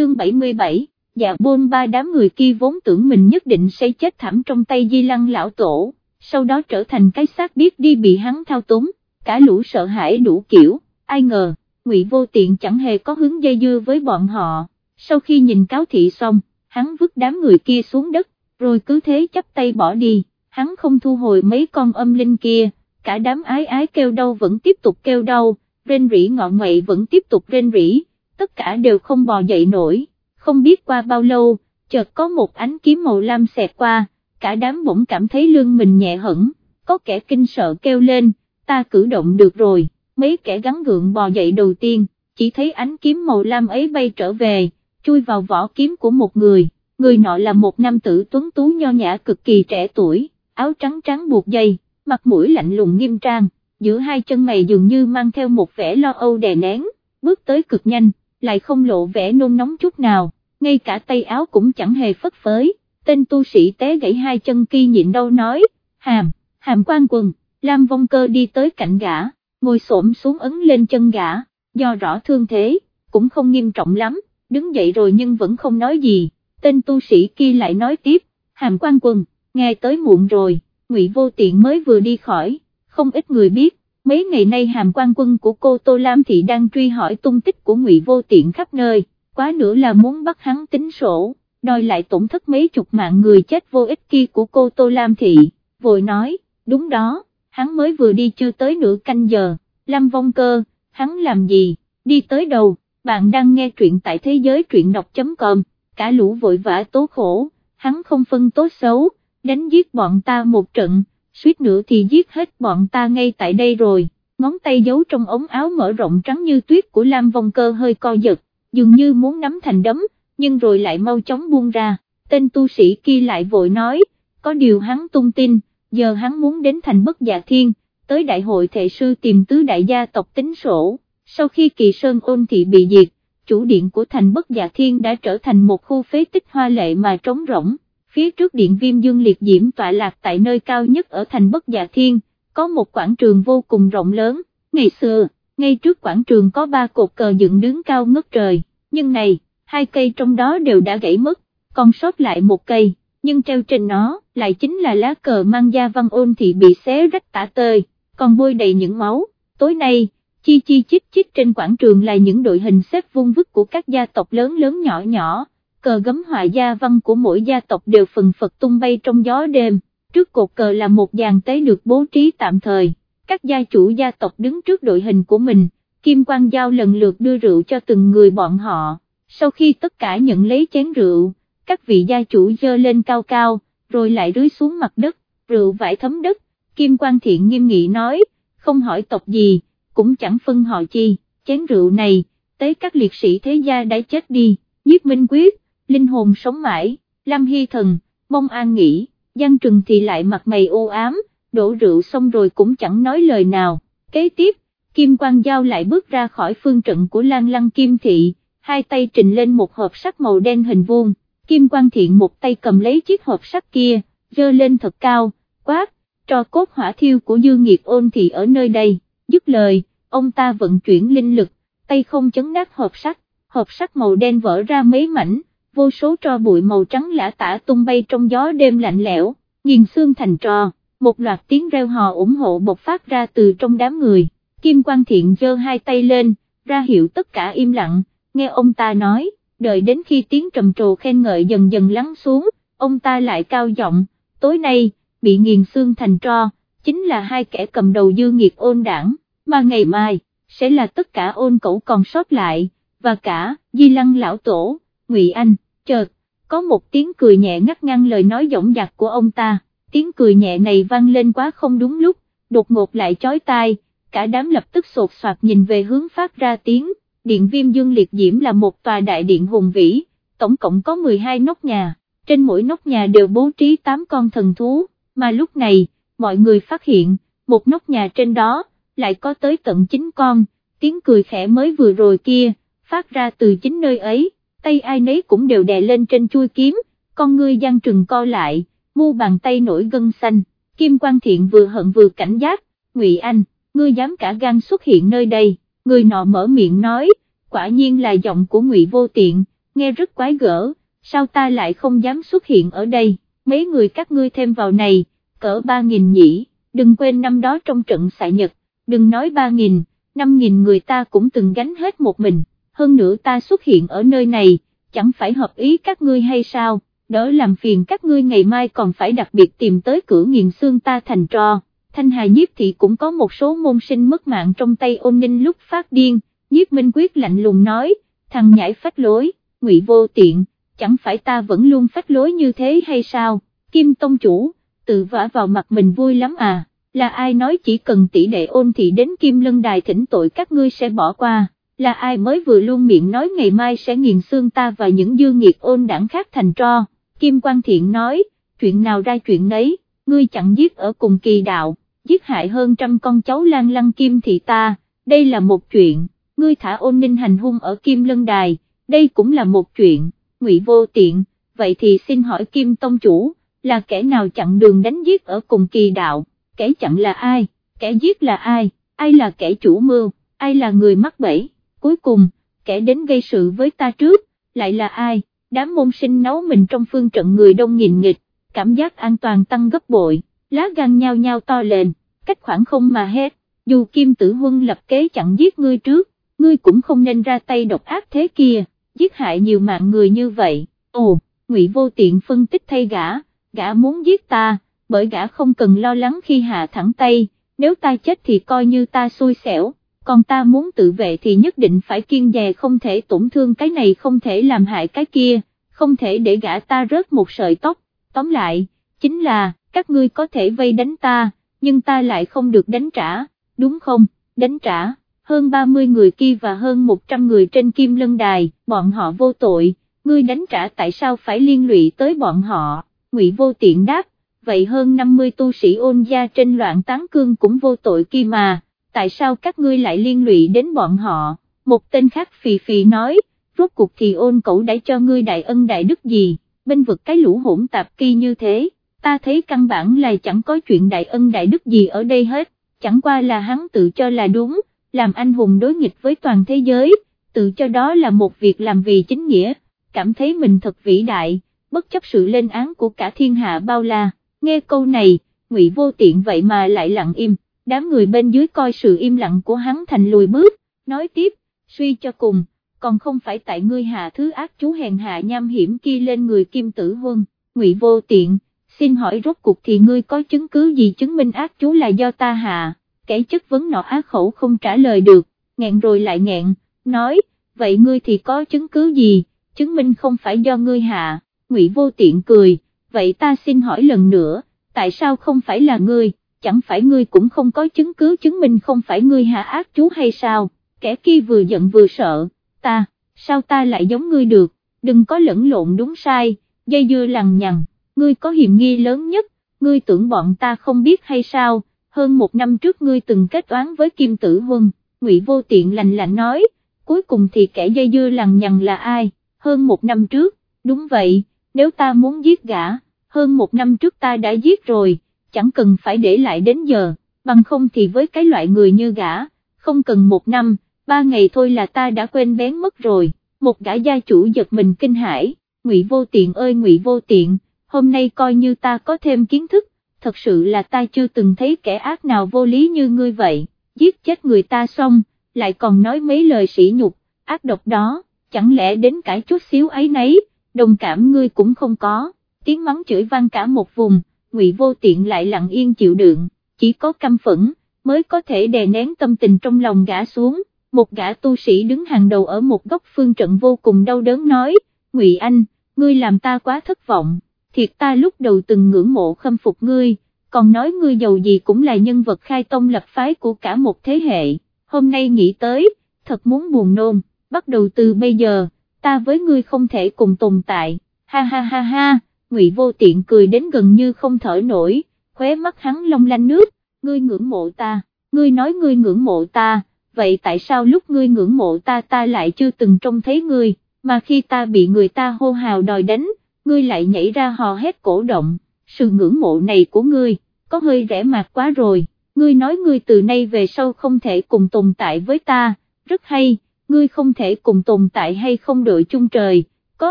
chương 77, dạ bôn ba đám người kia vốn tưởng mình nhất định sẽ chết thảm trong tay di lăng lão tổ, sau đó trở thành cái xác biết đi bị hắn thao túng, cả lũ sợ hãi đủ kiểu, ai ngờ, ngụy vô tiện chẳng hề có hướng dây dưa với bọn họ, sau khi nhìn cáo thị xong, hắn vứt đám người kia xuống đất, rồi cứ thế chắp tay bỏ đi, hắn không thu hồi mấy con âm linh kia, cả đám ái ái kêu đau vẫn tiếp tục kêu đau, rên rỉ ngọ ngoậy vẫn tiếp tục rên rỉ, tất cả đều không bò dậy nổi, không biết qua bao lâu, chợt có một ánh kiếm màu lam xẹt qua, cả đám bỗng cảm thấy lưng mình nhẹ hẳn, có kẻ kinh sợ kêu lên, ta cử động được rồi, mấy kẻ gắn gượng bò dậy đầu tiên, chỉ thấy ánh kiếm màu lam ấy bay trở về, chui vào vỏ kiếm của một người, người nọ là một nam tử tuấn tú nho nhã cực kỳ trẻ tuổi, áo trắng trắng buộc dây, mặt mũi lạnh lùng nghiêm trang, giữa hai chân mày dường như mang theo một vẻ lo âu đè nén, bước tới cực nhanh, lại không lộ vẻ nôn nóng chút nào, ngay cả tay áo cũng chẳng hề phất phới, tên tu sĩ té gãy hai chân kia nhịn đau nói, hàm, hàm quan quần, Lam Vong Cơ đi tới cạnh gã, ngồi xổm xuống ấn lên chân gã, do rõ thương thế, cũng không nghiêm trọng lắm, đứng dậy rồi nhưng vẫn không nói gì, tên tu sĩ kia lại nói tiếp, hàm quan quần, nghe tới muộn rồi, ngụy vô tiện mới vừa đi khỏi, không ít người biết, mấy ngày nay hàm quan quân của cô Tô Lam Thị đang truy hỏi tung tích của ngụy vô tiện khắp nơi, quá nữa là muốn bắt hắn tính sổ, đòi lại tổn thất mấy chục mạng người chết vô ích kia của cô Tô Lam Thị, vội nói, đúng đó, hắn mới vừa đi chưa tới nửa canh giờ, Lâm Vong Cơ, hắn làm gì, đi tới đầu, bạn đang nghe truyện tại thế giới truyện đọc.com, cả lũ vội vã tố khổ, hắn không phân tốt xấu, đánh giết bọn ta một trận, suýt nữa thì giết hết bọn ta ngay tại đây rồi, ngón tay giấu trong ống áo mở rộng trắng như tuyết của Lam Vong Cơ hơi co giật, dường như muốn nắm thành đấm, nhưng rồi lại mau chóng buông ra, tên tu sĩ kia lại vội nói, có điều hắn tung tin, giờ hắn muốn đến thành bất dạ thiên, tới đại hội thệ sư tìm tứ đại gia tộc tính sổ, sau khi kỳ sơn ôn thị bị diệt, chủ điện của thành bất dạ thiên đã trở thành một khu phế tích hoa lệ mà trống rỗng phía trước điện viêm dương liệt diễm tọa lạc tại nơi cao nhất ở thành bất dạ thiên, có một quảng trường vô cùng rộng lớn, ngày xưa, ngay trước quảng trường có ba cột cờ dựng đứng cao ngất trời, nhưng này, hai cây trong đó đều đã gãy mất, còn sót lại một cây, nhưng treo trên nó, lại chính là lá cờ mang gia văn ôn thì bị xé rách tả tơi, còn bôi đầy những máu, tối nay, chi chi chích chích trên quảng trường là những đội hình xếp vung vức của các gia tộc lớn lớn nhỏ nhỏ cờ gấm họa gia văn của mỗi gia tộc đều phần phật tung bay trong gió đêm, trước cột cờ là một dàn tế được bố trí tạm thời, các gia chủ gia tộc đứng trước đội hình của mình, Kim Quang Giao lần lượt đưa rượu cho từng người bọn họ, sau khi tất cả nhận lấy chén rượu, các vị gia chủ dơ lên cao cao, rồi lại rưới xuống mặt đất, rượu vải thấm đất, Kim Quang Thiện nghiêm nghị nói, không hỏi tộc gì, cũng chẳng phân họ chi, chén rượu này, tới các liệt sĩ thế gia đã chết đi, nhiếp minh quyết, linh hồn sống mãi, Lâm Hy Thần, mong an nghỉ, Giang Trừng thì lại mặt mày ô ám, đổ rượu xong rồi cũng chẳng nói lời nào, kế tiếp, Kim Quang Giao lại bước ra khỏi phương trận của Lan Lăng Kim Thị, hai tay trình lên một hộp sắt màu đen hình vuông, Kim Quang Thiện một tay cầm lấy chiếc hộp sắt kia, dơ lên thật cao, quát, trò cốt hỏa thiêu của dư nghiệt ôn thị ở nơi đây, dứt lời, ông ta vận chuyển linh lực, tay không chấn nát hộp sắt, hộp sắt màu đen vỡ ra mấy mảnh, vô số tro bụi màu trắng lã tả tung bay trong gió đêm lạnh lẽo, nghiền xương thành trò một loạt tiếng reo hò ủng hộ bộc phát ra từ trong đám người, Kim Quang Thiện giơ hai tay lên, ra hiệu tất cả im lặng, nghe ông ta nói, đợi đến khi tiếng trầm trồ khen ngợi dần dần lắng xuống, ông ta lại cao giọng, tối nay, bị nghiền xương thành tro, chính là hai kẻ cầm đầu dư nghiệt ôn đảng, mà ngày mai, sẽ là tất cả ôn cẩu còn sót lại, và cả, di lăng lão tổ. Ngụy Anh, chợt, có một tiếng cười nhẹ ngắt ngang lời nói dõng dạc của ông ta, tiếng cười nhẹ này vang lên quá không đúng lúc, đột ngột lại chói tai, cả đám lập tức sột soạt nhìn về hướng phát ra tiếng, điện viêm dương liệt diễm là một tòa đại điện hùng vĩ, tổng cộng có 12 nóc nhà, trên mỗi nóc nhà đều bố trí 8 con thần thú, mà lúc này, mọi người phát hiện, một nóc nhà trên đó, lại có tới tận 9 con, tiếng cười khẽ mới vừa rồi kia, phát ra từ chính nơi ấy tay ai nấy cũng đều đè lên trên chui kiếm, con ngươi gian trừng co lại, mu bàn tay nổi gân xanh, Kim Quang Thiện vừa hận vừa cảnh giác, Ngụy Anh, ngươi dám cả gan xuất hiện nơi đây, người nọ mở miệng nói, quả nhiên là giọng của Ngụy Vô Tiện, nghe rất quái gở, sao ta lại không dám xuất hiện ở đây, mấy người các ngươi thêm vào này, cỡ ba nghìn nhỉ, đừng quên năm đó trong trận xạ nhật, đừng nói ba nghìn, năm nghìn người ta cũng từng gánh hết một mình, hơn nữa ta xuất hiện ở nơi này, chẳng phải hợp ý các ngươi hay sao, đỡ làm phiền các ngươi ngày mai còn phải đặc biệt tìm tới cửa nghiền xương ta thành trò. Thanh Hà Nhiếp Thị cũng có một số môn sinh mất mạng trong tay ôn ninh lúc phát điên, Nhiếp Minh Quyết lạnh lùng nói, thằng nhãi phách lối, ngụy vô tiện, chẳng phải ta vẫn luôn phách lối như thế hay sao, Kim Tông Chủ, tự vả vào mặt mình vui lắm à, là ai nói chỉ cần tỷ đệ ôn thị đến Kim Lân Đài thỉnh tội các ngươi sẽ bỏ qua, là ai mới vừa luôn miệng nói ngày mai sẽ nghiền xương ta và những dư nghiệt ôn đảng khác thành tro, Kim Quang Thiện nói, chuyện nào ra chuyện nấy, ngươi chẳng giết ở cùng kỳ đạo, giết hại hơn trăm con cháu lan lăng Kim thị ta, đây là một chuyện, ngươi thả ôn ninh hành hung ở Kim Lân Đài, đây cũng là một chuyện, ngụy vô tiện, vậy thì xin hỏi Kim Tông Chủ, là kẻ nào chặn đường đánh giết ở cùng kỳ đạo, kẻ chặn là ai, kẻ giết là ai, ai là kẻ chủ mưu, ai là người mắc bẫy, cuối cùng, kẻ đến gây sự với ta trước, lại là ai, đám môn sinh nấu mình trong phương trận người đông nghìn nghịch, cảm giác an toàn tăng gấp bội, lá gan nhao nhao to lên, cách khoảng không mà hết, dù Kim Tử Huân lập kế chặn giết ngươi trước, ngươi cũng không nên ra tay độc ác thế kia, giết hại nhiều mạng người như vậy, ồ, ngụy vô tiện phân tích thay gã, gã muốn giết ta, bởi gã không cần lo lắng khi hạ thẳng tay, nếu ta chết thì coi như ta xui xẻo, còn ta muốn tự vệ thì nhất định phải kiên dè không thể tổn thương cái này không thể làm hại cái kia, không thể để gã ta rớt một sợi tóc, tóm lại, chính là, các ngươi có thể vây đánh ta, nhưng ta lại không được đánh trả, đúng không, đánh trả, hơn 30 người kia và hơn 100 người trên kim lân đài, bọn họ vô tội, ngươi đánh trả tại sao phải liên lụy tới bọn họ, ngụy vô tiện đáp, vậy hơn 50 tu sĩ ôn gia trên loạn tán cương cũng vô tội kia mà, tại sao các ngươi lại liên lụy đến bọn họ, một tên khác phì phì nói, rốt cuộc thì ôn cậu đã cho ngươi đại ân đại đức gì, bên vực cái lũ hỗn tạp kỳ như thế, ta thấy căn bản là chẳng có chuyện đại ân đại đức gì ở đây hết, chẳng qua là hắn tự cho là đúng, làm anh hùng đối nghịch với toàn thế giới, tự cho đó là một việc làm vì chính nghĩa, cảm thấy mình thật vĩ đại, bất chấp sự lên án của cả thiên hạ bao la, nghe câu này, ngụy vô tiện vậy mà lại lặng im, đám người bên dưới coi sự im lặng của hắn thành lùi bước, nói tiếp, suy cho cùng, còn không phải tại ngươi hạ thứ ác chú hèn hạ nham hiểm kia lên người kim tử huân, ngụy vô tiện, xin hỏi rốt cuộc thì ngươi có chứng cứ gì chứng minh ác chú là do ta hạ, kẻ chất vấn nọ ác khẩu không trả lời được, nghẹn rồi lại nghẹn, nói, vậy ngươi thì có chứng cứ gì, chứng minh không phải do ngươi hạ, ngụy vô tiện cười, vậy ta xin hỏi lần nữa, tại sao không phải là ngươi, chẳng phải ngươi cũng không có chứng cứ chứng minh không phải ngươi hạ ác chú hay sao, kẻ kia vừa giận vừa sợ, ta, sao ta lại giống ngươi được, đừng có lẫn lộn đúng sai, dây dưa lằng nhằng, ngươi có hiểm nghi lớn nhất, ngươi tưởng bọn ta không biết hay sao, hơn một năm trước ngươi từng kết oán với Kim Tử Huân, Ngụy Vô Tiện lành lạnh nói, cuối cùng thì kẻ dây dưa lằng nhằng là ai, hơn một năm trước, đúng vậy, nếu ta muốn giết gã, hơn một năm trước ta đã giết rồi, chẳng cần phải để lại đến giờ, bằng không thì với cái loại người như gã, không cần một năm, ba ngày thôi là ta đã quên bén mất rồi, một gã gia chủ giật mình kinh hãi, ngụy vô tiện ơi ngụy vô tiện, hôm nay coi như ta có thêm kiến thức, thật sự là ta chưa từng thấy kẻ ác nào vô lý như ngươi vậy, giết chết người ta xong, lại còn nói mấy lời sỉ nhục, ác độc đó, chẳng lẽ đến cả chút xíu ấy nấy, đồng cảm ngươi cũng không có, tiếng mắng chửi vang cả một vùng, ngụy vô tiện lại lặng yên chịu đựng, chỉ có căm phẫn, mới có thể đè nén tâm tình trong lòng gã xuống, một gã tu sĩ đứng hàng đầu ở một góc phương trận vô cùng đau đớn nói, Ngụy Anh, ngươi làm ta quá thất vọng, thiệt ta lúc đầu từng ngưỡng mộ khâm phục ngươi, còn nói ngươi giàu gì cũng là nhân vật khai tông lập phái của cả một thế hệ, hôm nay nghĩ tới, thật muốn buồn nôn, bắt đầu từ bây giờ, ta với ngươi không thể cùng tồn tại, ha ha ha ha, Ngụy Vô Tiện cười đến gần như không thở nổi, khóe mắt hắn long lanh nước, ngươi ngưỡng mộ ta, ngươi nói ngươi ngưỡng mộ ta vậy tại sao lúc ngươi ngưỡng mộ ta ta lại chưa từng trông thấy ngươi, mà khi ta bị người ta hô hào đòi đánh, ngươi lại nhảy ra hò hét cổ động, sự ngưỡng mộ này của ngươi, có hơi rẻ mạt quá rồi, ngươi nói ngươi từ nay về sau không thể cùng tồn tại với ta, rất hay, ngươi không thể cùng tồn tại hay không đội chung trời, có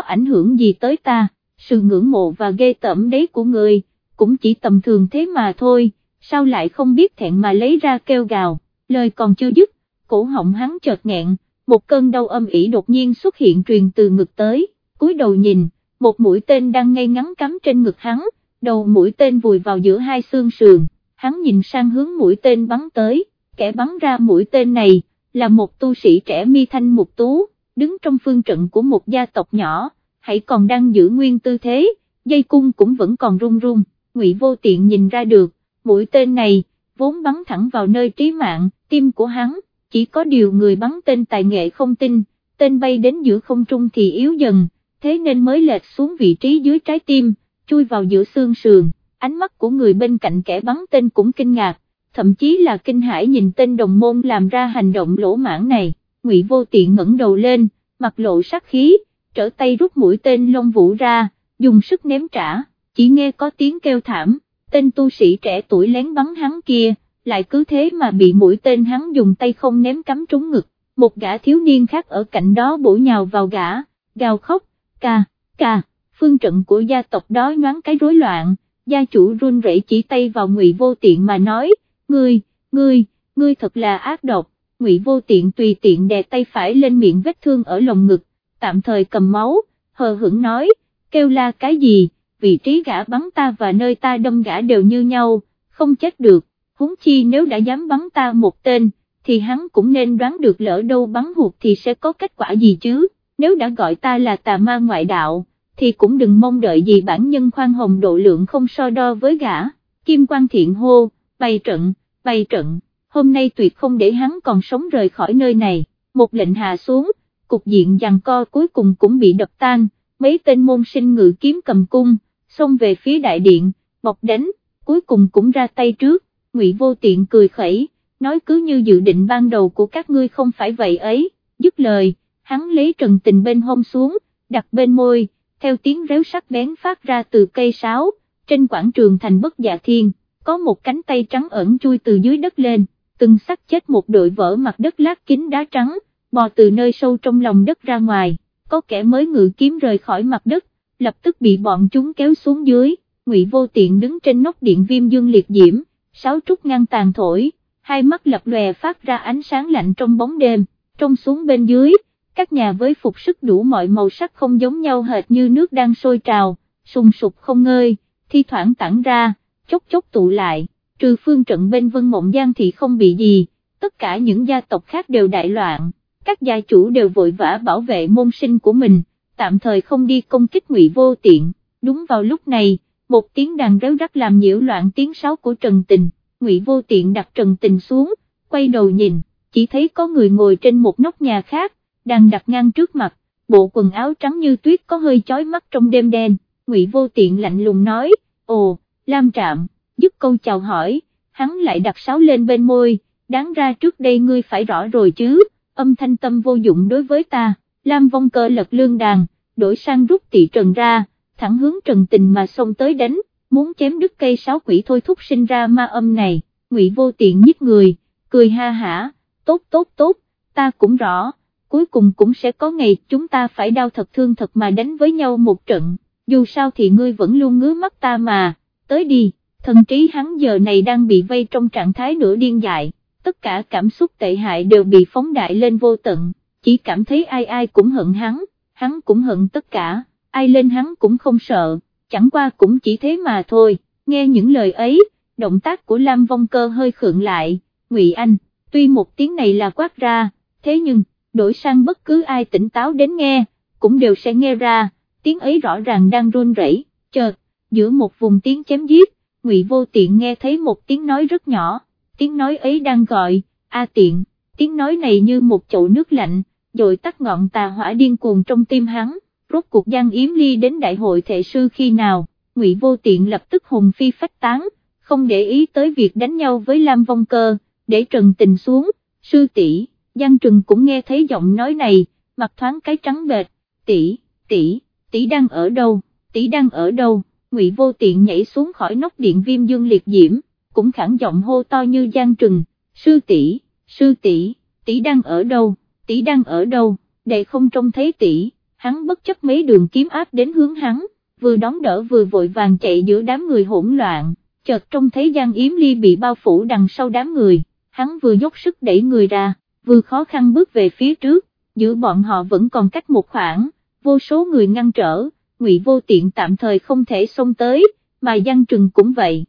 ảnh hưởng gì tới ta, sự ngưỡng mộ và ghê tởm đấy của người, cũng chỉ tầm thường thế mà thôi, sao lại không biết thẹn mà lấy ra kêu gào, lời còn chưa dứt, cổ họng hắn chợt nghẹn, một cơn đau âm ỉ đột nhiên xuất hiện truyền từ ngực tới, cúi đầu nhìn, một mũi tên đang ngay ngắn cắm trên ngực hắn, đầu mũi tên vùi vào giữa hai xương sườn, hắn nhìn sang hướng mũi tên bắn tới, kẻ bắn ra mũi tên này, là một tu sĩ trẻ mi thanh mục tú, đứng trong phương trận của một gia tộc nhỏ, hãy còn đang giữ nguyên tư thế, dây cung cũng vẫn còn run run, ngụy vô tiện nhìn ra được, mũi tên này, vốn bắn thẳng vào nơi trí mạng, tim của hắn, chỉ có điều người bắn tên tài nghệ không tin, tên bay đến giữa không trung thì yếu dần, thế nên mới lệch xuống vị trí dưới trái tim, chui vào giữa xương sườn, ánh mắt của người bên cạnh kẻ bắn tên cũng kinh ngạc, thậm chí là kinh hãi nhìn tên đồng môn làm ra hành động lỗ mãn này, ngụy vô tiện ngẩng đầu lên, mặt lộ sát khí, trở tay rút mũi tên lông vũ ra, dùng sức ném trả, chỉ nghe có tiếng kêu thảm, tên tu sĩ trẻ tuổi lén bắn hắn kia, lại cứ thế mà bị mũi tên hắn dùng tay không ném cắm trúng ngực, một gã thiếu niên khác ở cạnh đó bổ nhào vào gã, gào khóc, ca, ca, phương trận của gia tộc đó nhoáng cái rối loạn, gia chủ run rẩy chỉ tay vào ngụy vô tiện mà nói, ngươi, ngươi, ngươi thật là ác độc, ngụy vô tiện tùy tiện đè tay phải lên miệng vết thương ở lồng ngực, tạm thời cầm máu, hờ hững nói, kêu la cái gì, vị trí gã bắn ta và nơi ta đâm gã đều như nhau, không chết được, huống chi nếu đã dám bắn ta một tên, thì hắn cũng nên đoán được lỡ đâu bắn hụt thì sẽ có kết quả gì chứ, nếu đã gọi ta là tà ma ngoại đạo, thì cũng đừng mong đợi gì bản nhân khoan hồng độ lượng không so đo với gã, Kim quan Thiện hô, bày trận, bày trận, hôm nay tuyệt không để hắn còn sống rời khỏi nơi này, một lệnh hạ xuống, cục diện giằng co cuối cùng cũng bị đập tan, mấy tên môn sinh ngự kiếm cầm cung, xông về phía đại điện, bọc đánh, cuối cùng cũng ra tay trước, ngụy vô tiện cười khẩy, nói cứ như dự định ban đầu của các ngươi không phải vậy ấy, dứt lời, hắn lấy trần tình bên hông xuống, đặt bên môi, theo tiếng réo sắc bén phát ra từ cây sáo, trên quảng trường thành bất dạ thiên, có một cánh tay trắng ẩn chui từ dưới đất lên, từng sắc chết một đội vỡ mặt đất lát kính đá trắng, bò từ nơi sâu trong lòng đất ra ngoài, có kẻ mới ngự kiếm rời khỏi mặt đất, lập tức bị bọn chúng kéo xuống dưới, ngụy vô tiện đứng trên nóc điện viêm dương liệt diễm, sáu trúc ngăn tàn thổi, hai mắt lập lòe phát ra ánh sáng lạnh trong bóng đêm, trông xuống bên dưới, các nhà với phục sức đủ mọi màu sắc không giống nhau hệt như nước đang sôi trào, sùng sục không ngơi, thi thoảng tản ra, chốc chốc tụ lại, trừ phương trận bên Vân Mộng Giang thì không bị gì, tất cả những gia tộc khác đều đại loạn, các gia chủ đều vội vã bảo vệ môn sinh của mình, tạm thời không đi công kích ngụy vô tiện, đúng vào lúc này, một tiếng đàn réo rắt làm nhiễu loạn tiếng sáo của Trần Tình, ngụy vô tiện đặt Trần Tình xuống, quay đầu nhìn, chỉ thấy có người ngồi trên một nóc nhà khác, đang đặt ngang trước mặt, bộ quần áo trắng như tuyết có hơi chói mắt trong đêm đen, ngụy vô tiện lạnh lùng nói, ồ, Lam Trạm, dứt câu chào hỏi, hắn lại đặt sáo lên bên môi, đáng ra trước đây ngươi phải rõ rồi chứ, âm thanh tâm vô dụng đối với ta, Lam Vong Cơ lật lương đàn, đổi sang rút tị trần ra, thẳng hướng trần tình mà xông tới đánh, muốn chém đứt cây sáo quỷ thôi thúc sinh ra ma âm này, ngụy vô tiện nhích người, cười ha hả, tốt tốt tốt, ta cũng rõ, cuối cùng cũng sẽ có ngày chúng ta phải đau thật thương thật mà đánh với nhau một trận, dù sao thì ngươi vẫn luôn ngứa mắt ta mà, tới đi, thần trí hắn giờ này đang bị vây trong trạng thái nửa điên dại, tất cả cảm xúc tệ hại đều bị phóng đại lên vô tận, chỉ cảm thấy ai ai cũng hận hắn, hắn cũng hận tất cả, ai lên hắn cũng không sợ, chẳng qua cũng chỉ thế mà thôi, nghe những lời ấy, động tác của Lam Vong Cơ hơi khượng lại, Ngụy Anh, tuy một tiếng này là quát ra, thế nhưng, đổi sang bất cứ ai tỉnh táo đến nghe, cũng đều sẽ nghe ra, tiếng ấy rõ ràng đang run rẩy. chợt, giữa một vùng tiếng chém giết, Ngụy Vô Tiện nghe thấy một tiếng nói rất nhỏ, tiếng nói ấy đang gọi, A Tiện, tiếng nói này như một chậu nước lạnh, dội tắt ngọn tà hỏa điên cuồng trong tim hắn, rốt cuộc Giang Yếm Ly đến đại hội thệ sư khi nào, Ngụy Vô Tiện lập tức hùng phi phách tán, không để ý tới việc đánh nhau với Lam Vong Cơ, để trần tình xuống, sư tỷ Giang Trừng cũng nghe thấy giọng nói này, mặt thoáng cái trắng bệt, tỷ, tỷ, tỷ đang ở đâu, tỷ đang ở đâu, Ngụy Vô Tiện nhảy xuống khỏi nóc điện viêm dương liệt diễm, cũng khẳng giọng hô to như Giang Trừng, sư tỷ, sư tỷ, tỷ đang ở đâu, tỷ đang ở đâu, đệ không trông thấy tỷ, hắn bất chấp mấy đường kiếm áp đến hướng hắn, vừa đón đỡ vừa vội vàng chạy giữa đám người hỗn loạn, chợt trông thấy Giang Yếm Ly bị bao phủ đằng sau đám người, hắn vừa dốc sức đẩy người ra, vừa khó khăn bước về phía trước, giữa bọn họ vẫn còn cách một khoảng, vô số người ngăn trở, ngụy vô tiện tạm thời không thể xông tới, mà Giang Trừng cũng vậy.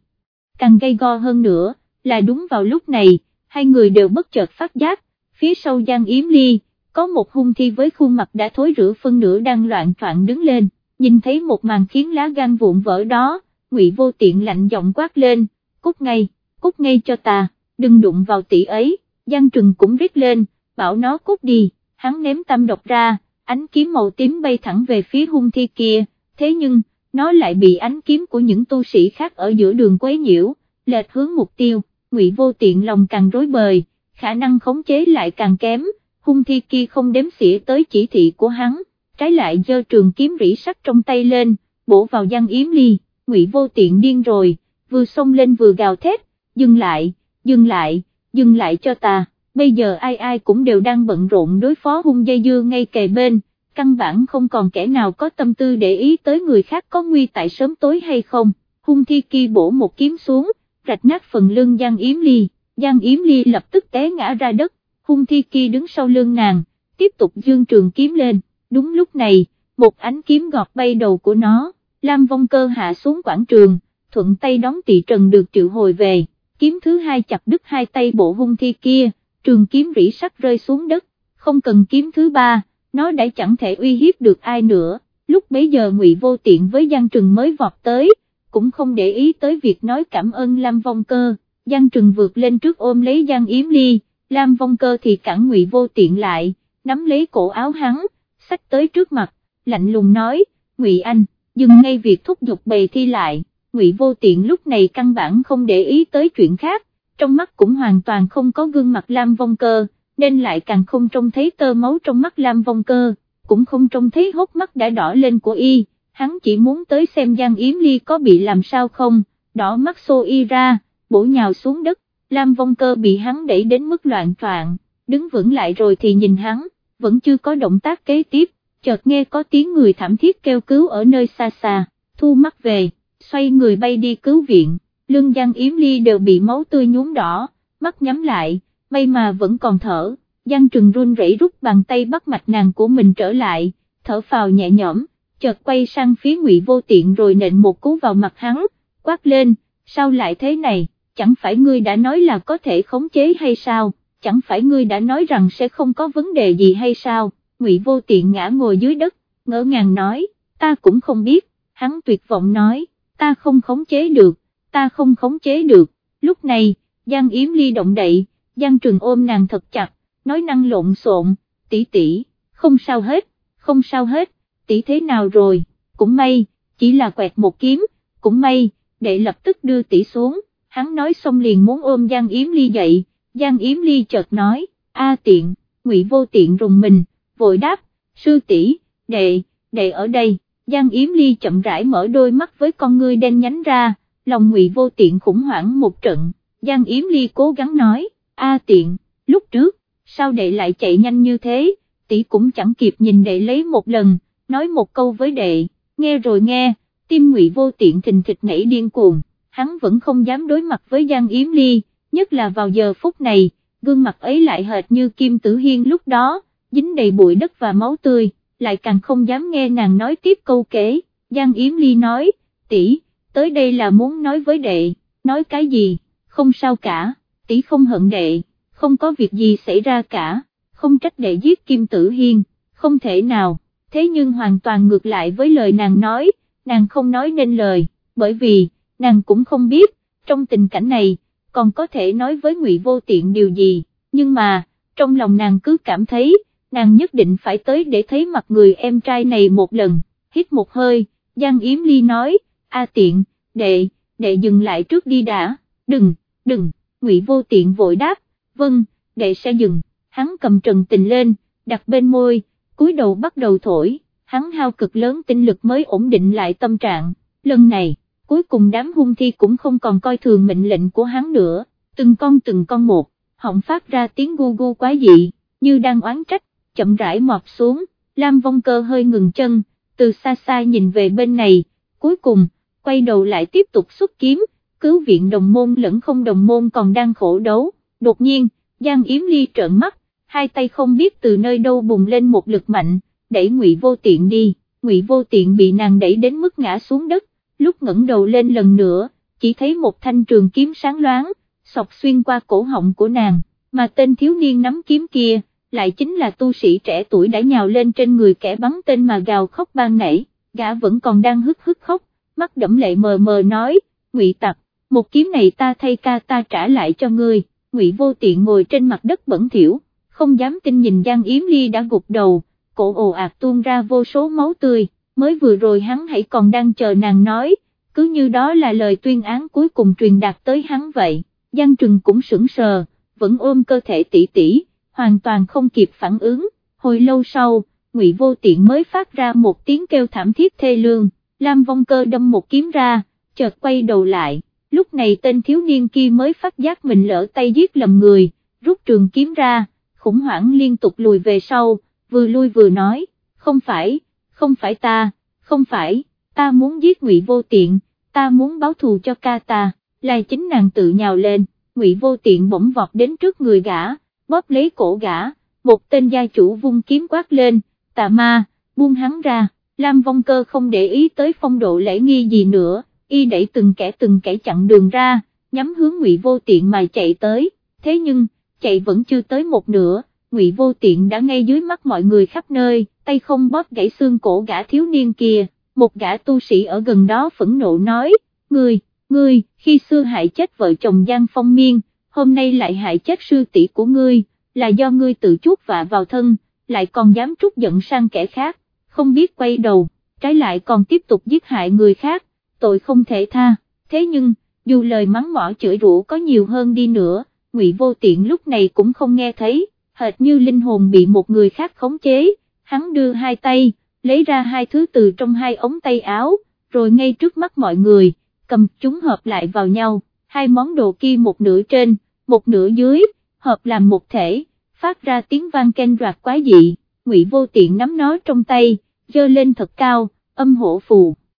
Càng gây go hơn nữa, là đúng vào lúc này, hai người đều bất chợt phát giác, phía sau Giang Yếm Ly, có một hung thi với khuôn mặt đã thối rữa phân nửa đang loạn troạn đứng lên, nhìn thấy một màn khiến lá gan vụn vỡ đó, ngụy vô tiện lạnh giọng quát lên, cút ngay, cút ngay cho ta, đừng đụng vào tỷ ấy, Giang Trừng cũng rít lên, bảo nó cút đi, hắn ném tâm độc ra, ánh kiếm màu tím bay thẳng về phía hung thi kia, thế nhưng, nó lại bị ánh kiếm của những tu sĩ khác ở giữa đường quấy nhiễu, lệch hướng mục tiêu, ngụy vô tiện lòng càng rối bời, khả năng khống chế lại càng kém, hung thi kia không đếm xỉa tới chỉ thị của hắn, trái lại giơ trường kiếm rỉ sắt trong tay lên, bổ vào Giang Yếm Ly, ngụy vô tiện điên rồi, vừa xông lên vừa gào thét, dừng lại, dừng lại, dừng lại cho ta, bây giờ ai ai cũng đều đang bận rộn đối phó hung dây dưa ngay kề bên, căn bản không còn kẻ nào có tâm tư để ý tới người khác có nguy tại sớm tối hay không, hung thi kia bổ một kiếm xuống, rạch nát phần lưng Giang Yếm Ly, Giang Yếm Ly lập tức té ngã ra đất, hung thi kia đứng sau lưng nàng, tiếp tục dương trường kiếm lên, đúng lúc này, một ánh kiếm gọt bay đầu của nó, Lam Vong Cơ hạ xuống quảng trường, thuận tay đóng tỳ trần được triệu hồi về, kiếm thứ hai chặt đứt hai tay bộ hung thi kia, trường kiếm rỉ sắt rơi xuống đất, không cần kiếm thứ ba, nó đã chẳng thể uy hiếp được ai nữa, lúc bấy giờ ngụy vô tiện với Giang Trừng mới vọt tới, cũng không để ý tới việc nói cảm ơn Lam Vong Cơ, Giang Trừng vượt lên trước ôm lấy Giang Yếm Ly, Lam Vong Cơ thì cản ngụy vô tiện lại, nắm lấy cổ áo hắn, xách tới trước mặt, lạnh lùng nói, ngụy Anh, dừng ngay việc thúc giục bày thi lại, ngụy vô tiện lúc này căn bản không để ý tới chuyện khác, trong mắt cũng hoàn toàn không có gương mặt Lam Vong Cơ, nên lại càng không trông thấy tơ máu trong mắt Lam Vong Cơ, cũng không trông thấy hốc mắt đã đỏ lên của y, hắn chỉ muốn tới xem Giang Yếm Ly có bị làm sao không, đỏ mắt xô y ra, bổ nhào xuống đất, Lam Vong Cơ bị hắn đẩy đến mức loạn troạn, đứng vững lại rồi thì nhìn hắn, vẫn chưa có động tác kế tiếp, chợt nghe có tiếng người thảm thiết kêu cứu ở nơi xa xa, thu mắt về, xoay người bay đi cứu viện, lưng Giang Yếm Ly đều bị máu tươi nhuốm đỏ, mắt nhắm lại, may mà vẫn còn thở, Giang Trừng run rẩy rút bàn tay bắt mạch nàng của mình trở lại, thở phào nhẹ nhõm, chợt quay sang phía ngụy vô tiện rồi nện một cú vào mặt hắn, quát lên, sao lại thế này, chẳng phải ngươi đã nói là có thể khống chế hay sao, chẳng phải ngươi đã nói rằng sẽ không có vấn đề gì hay sao, ngụy vô tiện ngã ngồi dưới đất, ngỡ ngàng nói, ta cũng không biết, hắn tuyệt vọng nói, ta không khống chế được, ta không khống chế được, lúc này, Giang Yếm Ly động đậy, Giang Trường ôm nàng thật chặt, nói năng lộn xộn, tỷ tỷ, không sao hết, không sao hết, tỷ thế nào rồi, cũng may, chỉ là quẹt một kiếm, cũng may, đệ lập tức đưa tỷ xuống, hắn nói xong liền muốn ôm Giang Yếm Ly dậy, Giang Yếm Ly chợt nói, a tiện, ngụy vô tiện rùng mình, vội đáp, sư tỷ, đệ, đệ ở đây, Giang Yếm Ly chậm rãi mở đôi mắt với con ngươi đen nhánh ra, lòng ngụy vô tiện khủng hoảng một trận, Giang Yếm Ly cố gắng nói, a tiện, lúc trước, sao đệ lại chạy nhanh như thế, tỷ cũng chẳng kịp nhìn đệ lấy một lần, nói một câu với đệ, nghe rồi nghe, tim ngụy vô tiện thình thịch nảy điên cuồng, hắn vẫn không dám đối mặt với Giang Yếm Ly, nhất là vào giờ phút này, gương mặt ấy lại hệt như Kim Tử Hiên lúc đó, dính đầy bụi đất và máu tươi, lại càng không dám nghe nàng nói tiếp câu kể, Giang Yếm Ly nói, tỷ, tới đây là muốn nói với đệ, nói cái gì, không sao cả, tỷ không hận đệ, không có việc gì xảy ra cả, không trách đệ giết Kim Tử Hiên, không thể nào, thế nhưng hoàn toàn ngược lại với lời nàng nói, nàng không nói nên lời, bởi vì, nàng cũng không biết, trong tình cảnh này, còn có thể nói với Ngụy Vô Tiện điều gì, nhưng mà, trong lòng nàng cứ cảm thấy, nàng nhất định phải tới để thấy mặt người em trai này một lần, hít một hơi, Giang Yếm Ly nói, A Tiện, đệ, đệ dừng lại trước đi đã, đừng, đừng, Ngụy Vô Tiện vội đáp, vâng, đệ sẽ dừng, hắn cầm trần tình lên, đặt bên môi, cúi đầu bắt đầu thổi, hắn hao cực lớn tinh lực mới ổn định lại tâm trạng, lần này, cuối cùng đám hung thi cũng không còn coi thường mệnh lệnh của hắn nữa, từng con từng con một, họng phát ra tiếng gu gu quá dị, như đang oán trách, chậm rãi mọt xuống, Lam Vong Cơ hơi ngừng chân, từ xa xa nhìn về bên này, cuối cùng, quay đầu lại tiếp tục xuất kiếm, cứu viện đồng môn lẫn không đồng môn còn đang khổ đấu, đột nhiên, Giang Yếm Ly trợn mắt, hai tay không biết từ nơi đâu bùng lên một lực mạnh, đẩy Ngụy Vô Tiện đi, Ngụy Vô Tiện bị nàng đẩy đến mức ngã xuống đất, lúc ngẩng đầu lên lần nữa, chỉ thấy một thanh trường kiếm sáng loáng, sọc xuyên qua cổ họng của nàng, mà tên thiếu niên nắm kiếm kia, lại chính là tu sĩ trẻ tuổi đã nhào lên trên người kẻ bắn tên mà gào khóc ban nảy, gã vẫn còn đang hức hức khóc, mắt đẫm lệ mờ mờ nói, ngụy tặc, một kiếm này ta thay ca ta trả lại cho ngươi, ngụy vô tiện ngồi trên mặt đất bẩn thỉu, không dám tin nhìn Giang Yếm Ly đã gục đầu, cổ ồ ạt tuôn ra vô số máu tươi, mới vừa rồi hắn hãy còn đang chờ nàng nói, cứ như đó là lời tuyên án cuối cùng truyền đạt tới hắn vậy, Giang Trừng cũng sững sờ, vẫn ôm cơ thể tỷ tỷ, hoàn toàn không kịp phản ứng, hồi lâu sau, Ngụy Vô Tiện mới phát ra một tiếng kêu thảm thiết thê lương, Lam Vong Cơ đâm một kiếm ra, chợt quay đầu lại, lúc này tên thiếu niên kia mới phát giác mình lỡ tay giết lầm người, rút trường kiếm ra, khủng hoảng liên tục lùi về sau, vừa lui vừa nói, không phải, không phải ta, không phải, ta muốn giết Ngụy Vô Tiện, ta muốn báo thù cho ca ta, là chính nàng tự nhào lên, Ngụy Vô Tiện bỗng vọt đến trước người gã, bóp lấy cổ gã, một tên gia chủ vung kiếm quát lên, tà ma, buông hắn ra, Lam Vong Cơ không để ý tới phong độ lễ nghi gì nữa, y đẩy từng kẻ từng kẻ chặn đường ra, nhắm hướng Ngụy Vô Tiện mà chạy tới, thế nhưng, chạy vẫn chưa tới một nửa, Ngụy Vô Tiện đã ngay dưới mắt mọi người khắp nơi, tay không bóp gãy xương cổ gã thiếu niên kia, một gã tu sĩ ở gần đó phẫn nộ nói, ngươi, ngươi, khi xưa hại chết vợ chồng Giang Phong Miên, hôm nay lại hại chết sư tỷ của ngươi, là do ngươi tự chuốc vạ vào thân, lại còn dám trút giận sang kẻ khác, không biết quay đầu, trái lại còn tiếp tục giết hại người khác, tội không thể tha, thế nhưng, dù lời mắng mỏ chửi rủa có nhiều hơn đi nữa, ngụy vô tiện lúc này cũng không nghe thấy, hệt như linh hồn bị một người khác khống chế, hắn đưa hai tay, lấy ra hai thứ từ trong hai ống tay áo, rồi ngay trước mắt mọi người, cầm chúng hợp lại vào nhau, hai món đồ kia một nửa trên, một nửa dưới, hợp làm một thể, phát ra tiếng vang ken rạc quá dị, ngụy vô tiện nắm nó trong tay, dơ lên thật cao, âm hổ phù.